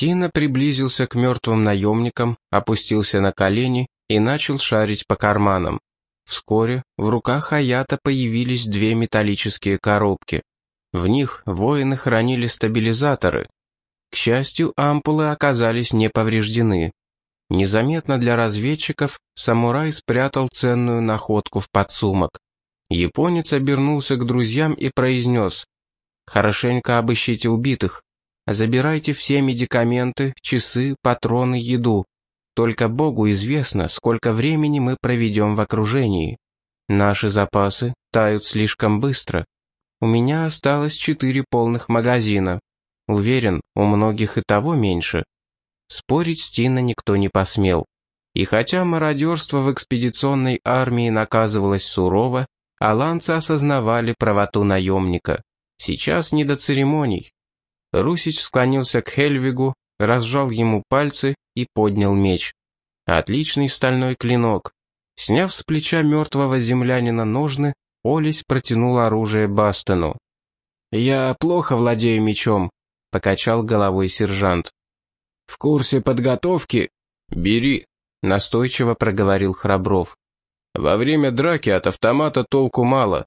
Тина приблизился к мертвым наемникам, опустился на колени и начал шарить по карманам. Вскоре в руках Аята появились две металлические коробки. В них воины хранили стабилизаторы. К счастью, ампулы оказались не повреждены. Незаметно для разведчиков самурай спрятал ценную находку в подсумок. Японец обернулся к друзьям и произнес «Хорошенько обыщите убитых. Забирайте все медикаменты, часы, патроны, еду. Только Богу известно, сколько времени мы проведем в окружении. Наши запасы тают слишком быстро. У меня осталось четыре полных магазина. Уверен, у многих и того меньше. Спорить с Тина никто не посмел. И хотя мародерство в экспедиционной армии наказывалось сурово, аланцы осознавали правоту наемника. Сейчас не до церемоний. Русич склонился к Хельвигу, разжал ему пальцы и поднял меч. Отличный стальной клинок. Сняв с плеча мертвого землянина ножны, Олесь протянул оружие Бастону. «Я плохо владею мечом», — покачал головой сержант. «В курсе подготовки?» «Бери», — настойчиво проговорил Храбров. «Во время драки от автомата толку мало».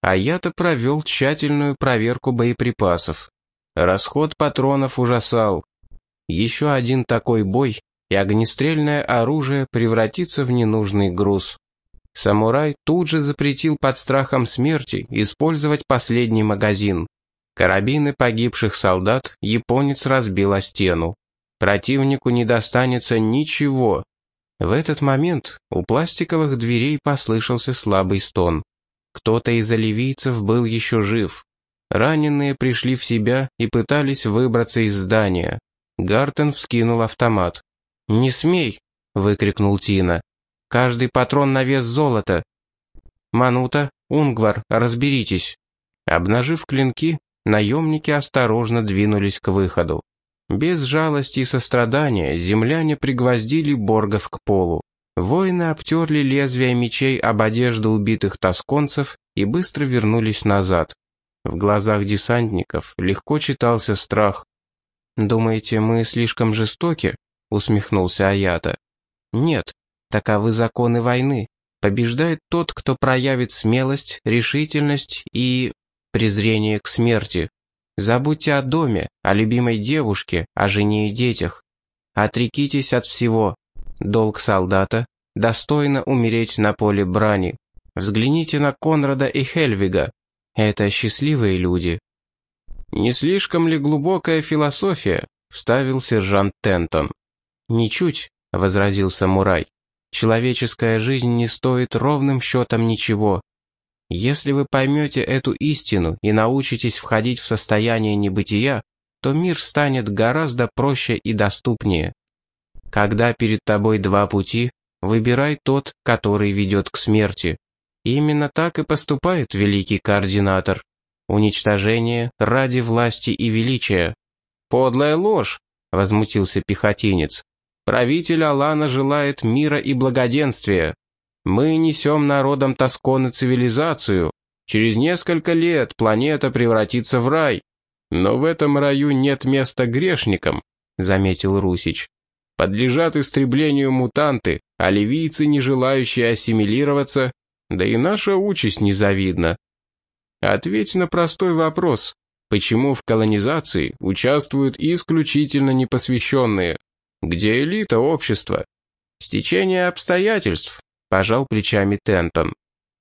А я-то провел тщательную проверку боеприпасов. Расход патронов ужасал. Еще один такой бой, и огнестрельное оружие превратится в ненужный груз. Самурай тут же запретил под страхом смерти использовать последний магазин. Карабины погибших солдат японец разбил о стену. Противнику не достанется ничего. В этот момент у пластиковых дверей послышался слабый стон. Кто-то из оливийцев был еще жив. Раненые пришли в себя и пытались выбраться из здания. Гартен вскинул автомат. «Не смей!» — выкрикнул Тина. «Каждый патрон на вес золота!» «Манута, Унгвар, разберитесь!» Обнажив клинки, наемники осторожно двинулись к выходу. Без жалости и сострадания земляне пригвоздили боргов к полу. Воины обтерли лезвия мечей об одежду убитых тосконцев и быстро вернулись назад. В глазах десантников легко читался страх. «Думаете, мы слишком жестоки?» — усмехнулся Аята. «Нет, таковы законы войны. Побеждает тот, кто проявит смелость, решительность и... презрение к смерти. Забудьте о доме, о любимой девушке, о жене и детях. Отрекитесь от всего. Долг солдата — достойно умереть на поле брани. Взгляните на Конрада и Хельвига. Это счастливые люди». «Не слишком ли глубокая философия?» — вставил сержант Тентон. «Ничуть», — возразил самурай. «Человеческая жизнь не стоит ровным счетом ничего. Если вы поймете эту истину и научитесь входить в состояние небытия, то мир станет гораздо проще и доступнее. Когда перед тобой два пути, выбирай тот, который ведет к смерти. Именно так и поступает великий координатор. Уничтожение ради власти и величия. «Подлая ложь!» — возмутился пехотинец. «Правитель Алана желает мира и благоденствия. Мы несем народам Тосконы цивилизацию. Через несколько лет планета превратится в рай. Но в этом раю нет места грешникам», — заметил Русич. «Подлежат истреблению мутанты, а ливийцы, не желающие ассимилироваться, да и наша участь незавидна. Ответь на простой вопрос. Почему в колонизации участвуют исключительно непосвященные? Где элита общества? Стечение обстоятельств, пожал плечами Тентон.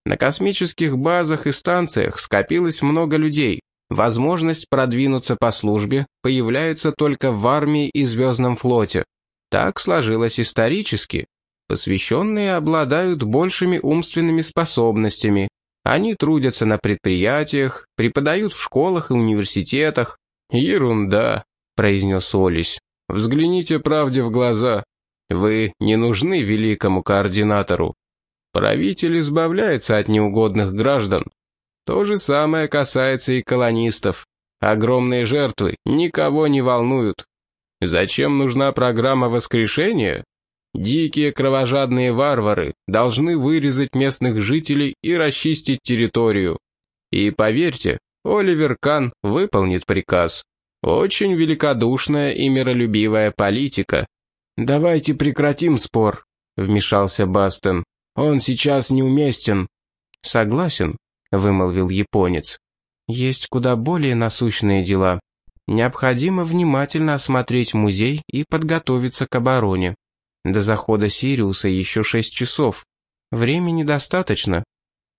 На космических базах и станциях скопилось много людей. Возможность продвинуться по службе появляется только в армии и Звездном флоте. Так сложилось исторически. Посвященные обладают большими умственными способностями. Они трудятся на предприятиях, преподают в школах и университетах. «Ерунда», — произнес Олесь. «Взгляните правде в глаза. Вы не нужны великому координатору. Правитель избавляется от неугодных граждан. То же самое касается и колонистов. Огромные жертвы никого не волнуют. Зачем нужна программа воскрешения? Дикие кровожадные варвары должны вырезать местных жителей и расчистить территорию. И поверьте, Оливер Кан выполнит приказ. Очень великодушная и миролюбивая политика. «Давайте прекратим спор», — вмешался Бастен. «Он сейчас неуместен». «Согласен», — вымолвил японец. «Есть куда более насущные дела. Необходимо внимательно осмотреть музей и подготовиться к обороне. До захода Сириуса еще шесть часов. Времени достаточно.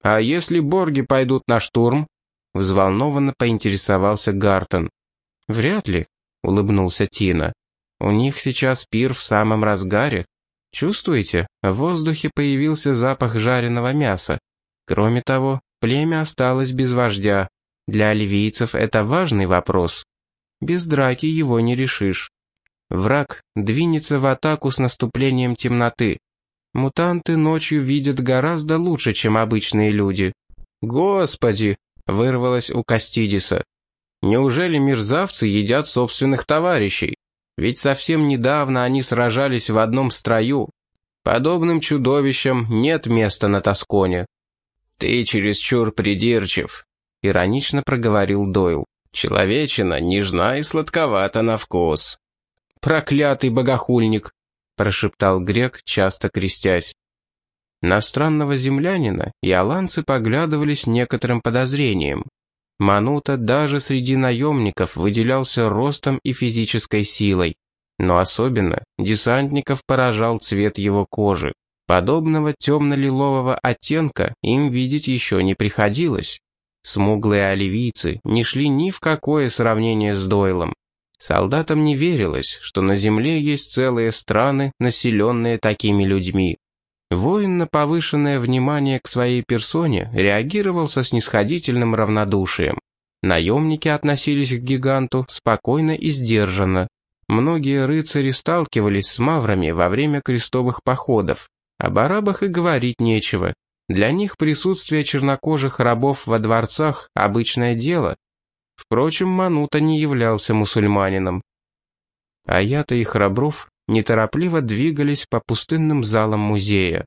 А если борги пойдут на штурм? Взволнованно поинтересовался Гартон. Вряд ли, улыбнулся Тина. У них сейчас пир в самом разгаре. Чувствуете, в воздухе появился запах жареного мяса. Кроме того, племя осталось без вождя. Для оливийцев это важный вопрос. Без драки его не решишь. Враг двинется в атаку с наступлением темноты. Мутанты ночью видят гораздо лучше, чем обычные люди. «Господи!» — вырвалось у Кастидиса. «Неужели мерзавцы едят собственных товарищей? Ведь совсем недавно они сражались в одном строю. Подобным чудовищам нет места на Тосконе». «Ты чересчур придирчив», — иронично проговорил Дойл. «Человечина нежна и сладковата на вкус» проклятый богохульник!» — прошептал грек, часто крестясь. На странного землянина и аланцы поглядывали с некоторым подозрением. Манута даже среди наемников выделялся ростом и физической силой. Но особенно десантников поражал цвет его кожи. Подобного темно-лилового оттенка им видеть еще не приходилось. Смуглые оливийцы не шли ни в какое сравнение с Дойлом. Солдатам не верилось, что на земле есть целые страны, населенные такими людьми. Воин на повышенное внимание к своей персоне реагировал со снисходительным равнодушием. Наемники относились к гиганту спокойно и сдержанно. Многие рыцари сталкивались с маврами во время крестовых походов. Об арабах и говорить нечего. Для них присутствие чернокожих рабов во дворцах – обычное дело, Впрочем, Манута не являлся мусульманином. Аята и Храбров неторопливо двигались по пустынным залам музея.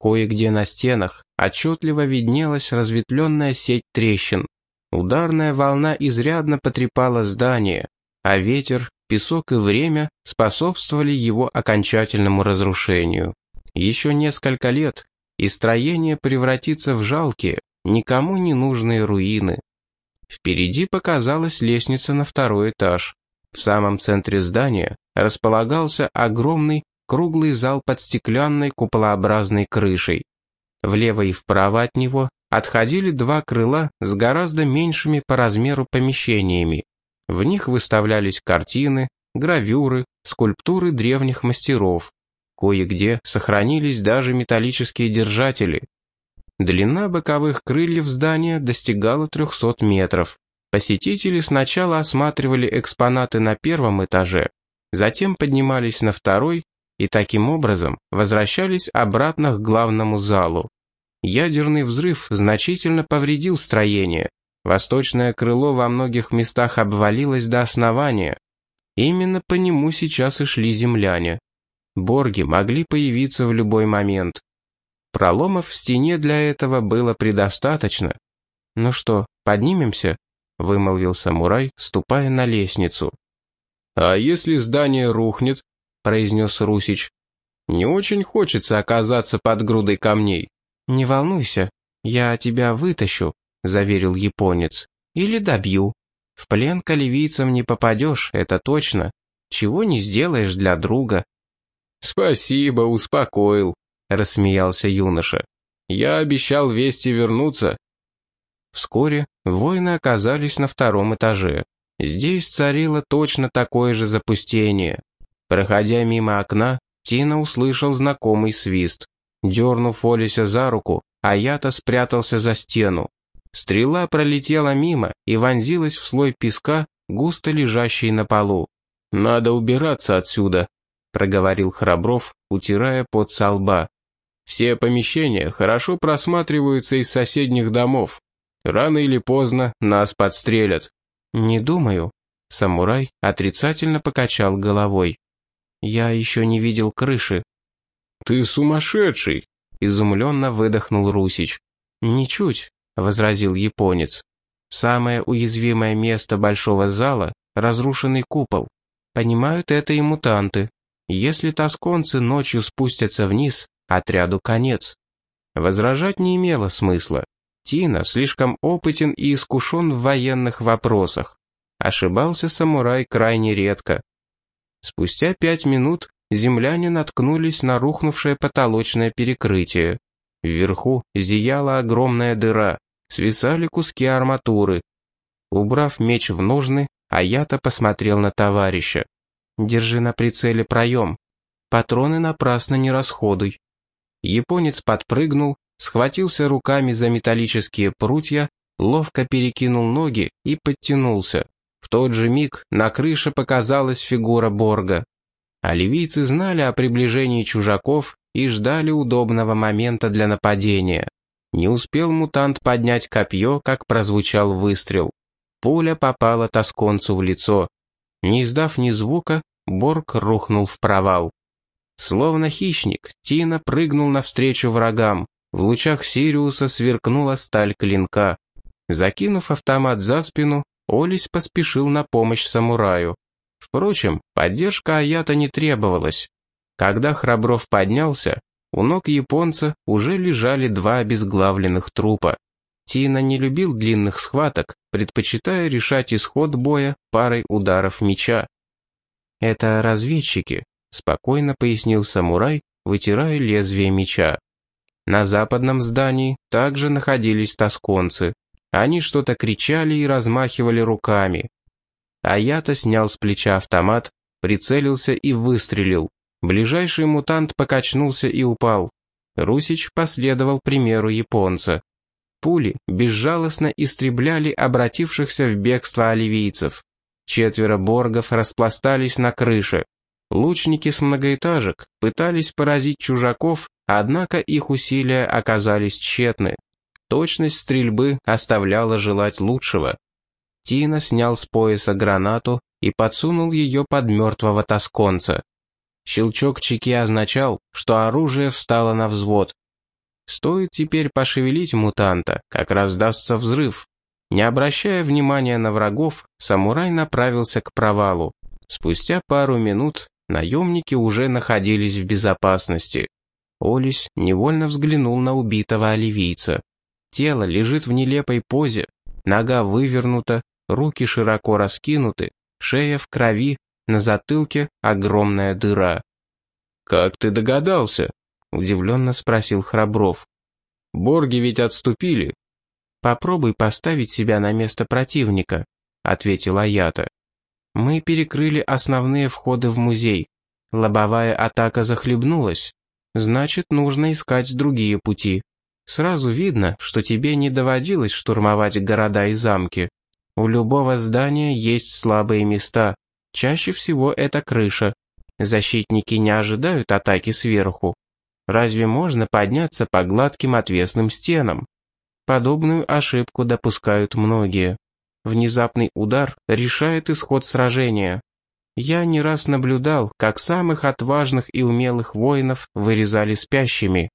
Кое-где на стенах отчетливо виднелась разветвленная сеть трещин. Ударная волна изрядно потрепала здание, а ветер, песок и время способствовали его окончательному разрушению. Еще несколько лет, и строение превратится в жалкие, никому не нужные руины. Впереди показалась лестница на второй этаж. В самом центре здания располагался огромный круглый зал под стеклянной куполообразной крышей. Влево и вправо от него отходили два крыла с гораздо меньшими по размеру помещениями. В них выставлялись картины, гравюры, скульптуры древних мастеров. Кое-где сохранились даже металлические держатели, Длина боковых крыльев здания достигала 300 метров. Посетители сначала осматривали экспонаты на первом этаже, затем поднимались на второй и таким образом возвращались обратно к главному залу. Ядерный взрыв значительно повредил строение. Восточное крыло во многих местах обвалилось до основания. Именно по нему сейчас и шли земляне. Борги могли появиться в любой момент. Проломов в стене для этого было предостаточно. «Ну что, поднимемся?» — вымолвил самурай, ступая на лестницу. «А если здание рухнет?» — произнес Русич. «Не очень хочется оказаться под грудой камней». «Не волнуйся, я тебя вытащу», — заверил японец. «Или добью. В плен к оливийцам не попадешь, это точно. Чего не сделаешь для друга». «Спасибо, успокоил», рассмеялся юноша. «Я обещал вести вернуться». Вскоре воины оказались на втором этаже. Здесь царило точно такое же запустение. Проходя мимо окна, Тина услышал знакомый свист. Дернув Олися за руку, Аята спрятался за стену. Стрела пролетела мимо и вонзилась в слой песка, густо лежащий на полу. «Надо убираться отсюда», — проговорил Храбров, утирая пот со лба. Все помещения хорошо просматриваются из соседних домов. Рано или поздно нас подстрелят». «Не думаю». Самурай отрицательно покачал головой. «Я еще не видел крыши». «Ты сумасшедший!» — изумленно выдохнул Русич. «Ничуть», — возразил японец. «Самое уязвимое место большого зала разрушенный купол. Понимают это и мутанты. Если тосконцы ночью спустятся вниз, отряду конец. Возражать не имело смысла. Тина слишком опытен и искушен в военных вопросах. Ошибался самурай крайне редко. Спустя пять минут земляне наткнулись на рухнувшее потолочное перекрытие. Вверху зияла огромная дыра, свисали куски арматуры. Убрав меч в ножны, Аята посмотрел на товарища. «Держи на прицеле проем. Патроны напрасно не расходуй». Японец подпрыгнул, схватился руками за металлические прутья, ловко перекинул ноги и подтянулся. В тот же миг на крыше показалась фигура Борга. А ливийцы знали о приближении чужаков и ждали удобного момента для нападения. Не успел мутант поднять копье, как прозвучал выстрел. Пуля попала тосконцу в лицо. Не издав ни звука, Борг рухнул в провал. Словно хищник, Тина прыгнул навстречу врагам. В лучах Сириуса сверкнула сталь клинка. Закинув автомат за спину, Олесь поспешил на помощь самураю. Впрочем, поддержка Аята не требовалась. Когда Храбров поднялся, у ног японца уже лежали два обезглавленных трупа. Тина не любил длинных схваток, предпочитая решать исход боя парой ударов меча. «Это разведчики», — спокойно пояснил самурай, вытирая лезвие меча. На западном здании также находились тосконцы. Они что-то кричали и размахивали руками. А я-то снял с плеча автомат, прицелился и выстрелил. Ближайший мутант покачнулся и упал. Русич последовал примеру японца. Пули безжалостно истребляли обратившихся в бегство оливийцев. Четверо боргов распластались на крыше. Лучники с многоэтажек пытались поразить чужаков, однако их усилия оказались тщетны. Точность стрельбы оставляла желать лучшего. Тина снял с пояса гранату и подсунул ее под мертвого тосконца. Щелчок чеки означал, что оружие встало на взвод. Стоит теперь пошевелить мутанта, как раздастся взрыв. Не обращая внимания на врагов, самурай направился к провалу. Спустя пару минут наемники уже находились в безопасности. Олесь невольно взглянул на убитого оливийца. Тело лежит в нелепой позе, нога вывернута, руки широко раскинуты, шея в крови, на затылке огромная дыра. «Как ты догадался?» — удивленно спросил Храбров. «Борги ведь отступили». «Попробуй поставить себя на место противника», — ответил Аята. «Мы перекрыли основные входы в музей. Лобовая атака захлебнулась. Значит, нужно искать другие пути. Сразу видно, что тебе не доводилось штурмовать города и замки. У любого здания есть слабые места. Чаще всего это крыша. Защитники не ожидают атаки сверху. Разве можно подняться по гладким отвесным стенам? Подобную ошибку допускают многие. Внезапный удар решает исход сражения. Я не раз наблюдал, как самых отважных и умелых воинов вырезали спящими.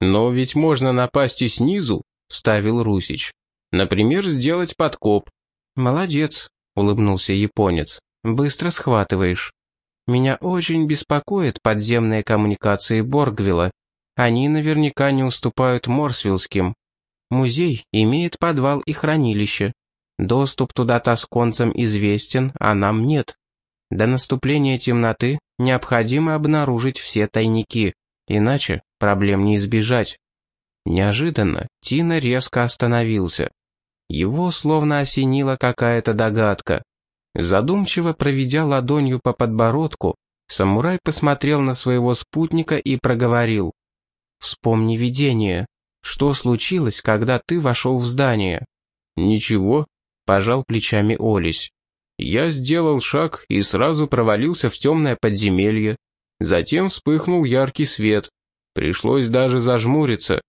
«Но ведь можно напасть и снизу», — ставил Русич. «Например, сделать подкоп». «Молодец», — улыбнулся японец. «Быстро схватываешь. Меня очень беспокоят подземные коммуникации Боргвилла. Они наверняка не уступают Морсвиллским. Музей имеет подвал и хранилище. Доступ туда тосконцам известен, а нам нет. До наступления темноты необходимо обнаружить все тайники, иначе проблем не избежать. Неожиданно Тина резко остановился. Его словно осенила какая-то догадка. Задумчиво проведя ладонью по подбородку, самурай посмотрел на своего спутника и проговорил. «Вспомни видение. Что случилось, когда ты вошел в здание?» «Ничего», — пожал плечами Олесь. «Я сделал шаг и сразу провалился в темное подземелье. Затем вспыхнул яркий свет. Пришлось даже зажмуриться.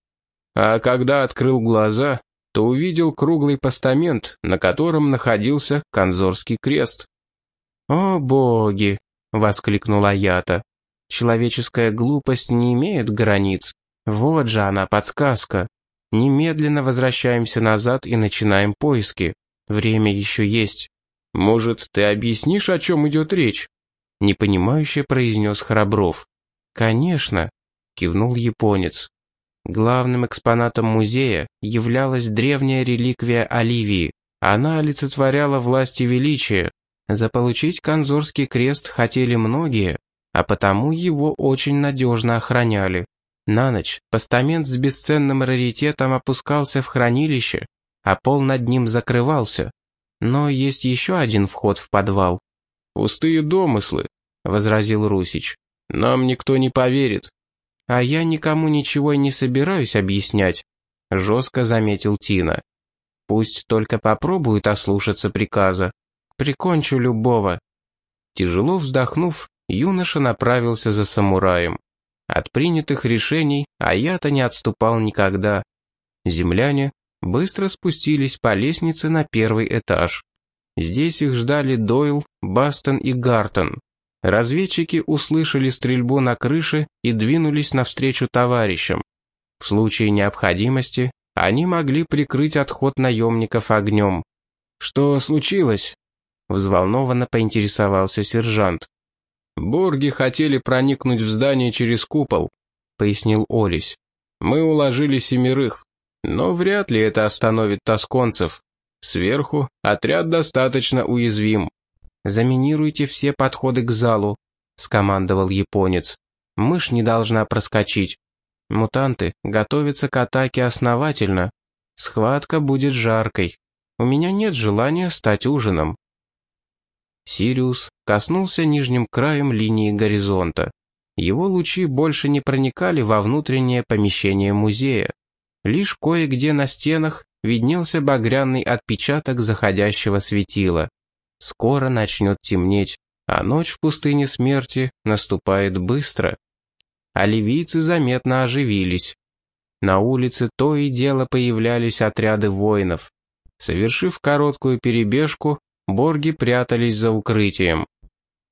А когда открыл глаза, то увидел круглый постамент, на котором находился конзорский крест. «О боги!» — воскликнула Ята. «Человеческая глупость не имеет границ. Вот же она, подсказка. Немедленно возвращаемся назад и начинаем поиски. Время еще есть». Может, ты объяснишь, о чем идет речь?» Непонимающе произнес Храбров. «Конечно», — кивнул японец. Главным экспонатом музея являлась древняя реликвия Оливии. Она олицетворяла власть и величие. Заполучить конзорский крест хотели многие, а потому его очень надежно охраняли. На ночь постамент с бесценным раритетом опускался в хранилище, а пол над ним закрывался. Но есть еще один вход в подвал. «Пустые домыслы», — возразил Русич. «Нам никто не поверит». «А я никому ничего и не собираюсь объяснять», — жестко заметил Тина. «Пусть только попробуют ослушаться приказа. Прикончу любого». Тяжело вздохнув, юноша направился за самураем. От принятых решений Аята не отступал никогда. Земляне быстро спустились по лестнице на первый этаж. Здесь их ждали Дойл, Бастон и Гартон. Разведчики услышали стрельбу на крыше и двинулись навстречу товарищам. В случае необходимости они могли прикрыть отход наемников огнем. «Что случилось?» — взволнованно поинтересовался сержант. «Борги хотели проникнуть в здание через купол», — пояснил Олесь. «Мы уложили семерых, но вряд ли это остановит тосконцев. Сверху отряд достаточно уязвим». «Заминируйте все подходы к залу», — скомандовал японец. «Мышь не должна проскочить. Мутанты готовятся к атаке основательно. Схватка будет жаркой. У меня нет желания стать ужином». Сириус коснулся нижним краем линии горизонта. Его лучи больше не проникали во внутреннее помещение музея. Лишь кое-где на стенах виднелся багряный отпечаток заходящего светила. Скоро начнет темнеть, а ночь в пустыне смерти наступает быстро. А ливийцы заметно оживились. На улице то и дело появлялись отряды воинов. Совершив короткую перебежку, борги прятались за укрытием.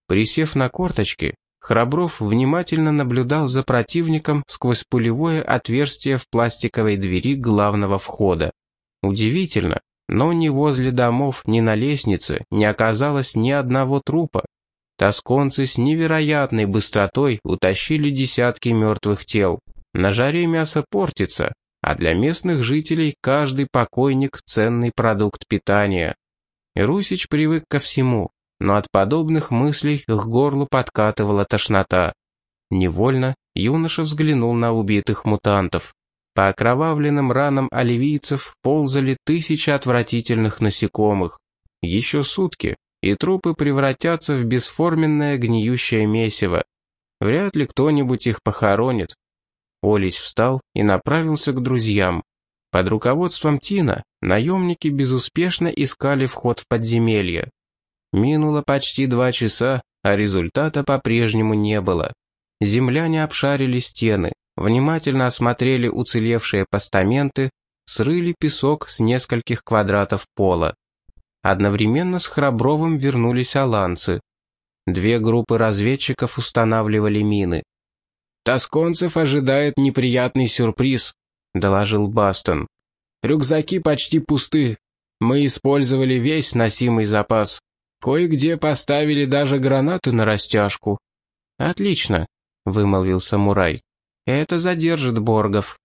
Присев на корточки, Храбров внимательно наблюдал за противником сквозь пулевое отверстие в пластиковой двери главного входа. Удивительно, но ни возле домов, ни на лестнице не оказалось ни одного трупа. Тосконцы с невероятной быстротой утащили десятки мертвых тел. На жаре мясо портится, а для местных жителей каждый покойник – ценный продукт питания. Русич привык ко всему, но от подобных мыслей к горлу подкатывала тошнота. Невольно юноша взглянул на убитых мутантов. По окровавленным ранам оливийцев ползали тысячи отвратительных насекомых. Еще сутки, и трупы превратятся в бесформенное гниющее месиво. Вряд ли кто-нибудь их похоронит. Олесь встал и направился к друзьям. Под руководством Тина наемники безуспешно искали вход в подземелье. Минуло почти два часа, а результата по-прежнему не было. Земляне обшарили стены, внимательно осмотрели уцелевшие постаменты, срыли песок с нескольких квадратов пола. Одновременно с Храбровым вернулись аланцы. Две группы разведчиков устанавливали мины. «Тосконцев ожидает неприятный сюрприз», — доложил Бастон. «Рюкзаки почти пусты. Мы использовали весь носимый запас. Кое-где поставили даже гранаты на растяжку». «Отлично», — вымолвил самурай. «Это задержит боргов.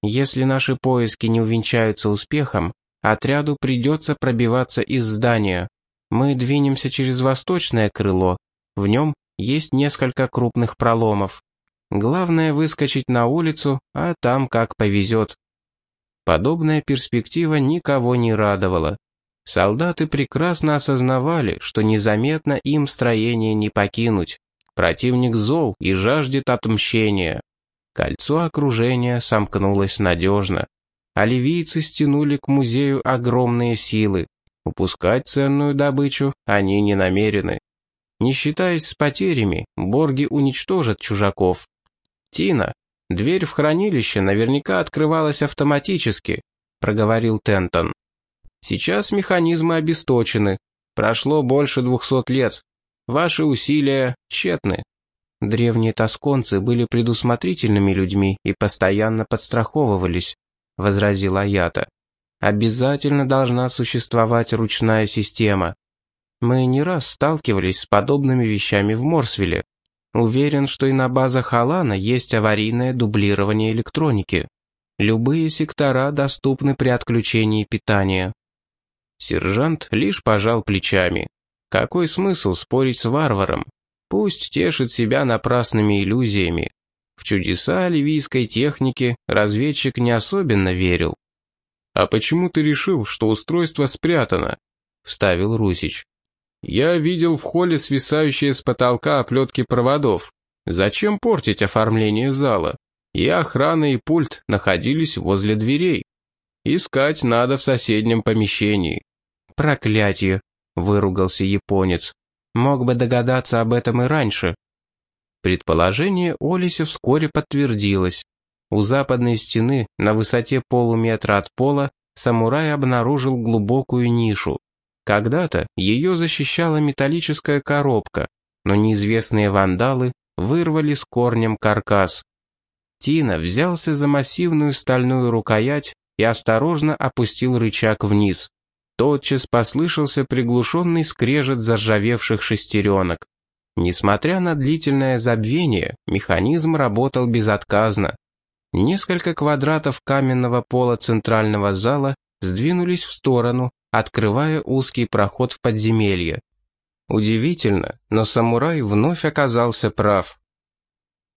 Если наши поиски не увенчаются успехом, отряду придется пробиваться из здания. Мы двинемся через восточное крыло. В нем есть несколько крупных проломов. Главное выскочить на улицу, а там как повезет. Подобная перспектива никого не радовала. Солдаты прекрасно осознавали, что незаметно им строение не покинуть. Противник зол и жаждет отмщения. Кольцо окружения сомкнулось надежно. А ливийцы стянули к музею огромные силы. Упускать ценную добычу они не намерены. Не считаясь с потерями, борги уничтожат чужаков, «Тина, дверь в хранилище наверняка открывалась автоматически», — проговорил Тентон. «Сейчас механизмы обесточены. Прошло больше двухсот лет. Ваши усилия тщетны». Древние тосконцы были предусмотрительными людьми и постоянно подстраховывались, — возразила Аята. «Обязательно должна существовать ручная система». Мы не раз сталкивались с подобными вещами в Морсвилле. Уверен, что и на базах Алана есть аварийное дублирование электроники. Любые сектора доступны при отключении питания. Сержант лишь пожал плечами. Какой смысл спорить с варваром? Пусть тешит себя напрасными иллюзиями. В чудеса ливийской техники разведчик не особенно верил. «А почему ты решил, что устройство спрятано?» — вставил Русич. «Я видел в холле свисающие с потолка оплетки проводов. Зачем портить оформление зала? И охрана, и пульт находились возле дверей. Искать надо в соседнем помещении». «Проклятие!» — выругался японец. «Мог бы догадаться об этом и раньше». Предположение Олиси вскоре подтвердилось. У западной стены, на высоте полуметра от пола, самурай обнаружил глубокую нишу. Когда-то ее защищала металлическая коробка, но неизвестные вандалы вырвали с корнем каркас. Тина взялся за массивную стальную рукоять и осторожно опустил рычаг вниз. Тотчас послышался приглушенный скрежет заржавевших шестеренок. Несмотря на длительное забвение, механизм работал безотказно. Несколько квадратов каменного пола центрального зала сдвинулись в сторону, открывая узкий проход в подземелье. Удивительно, но самурай вновь оказался прав.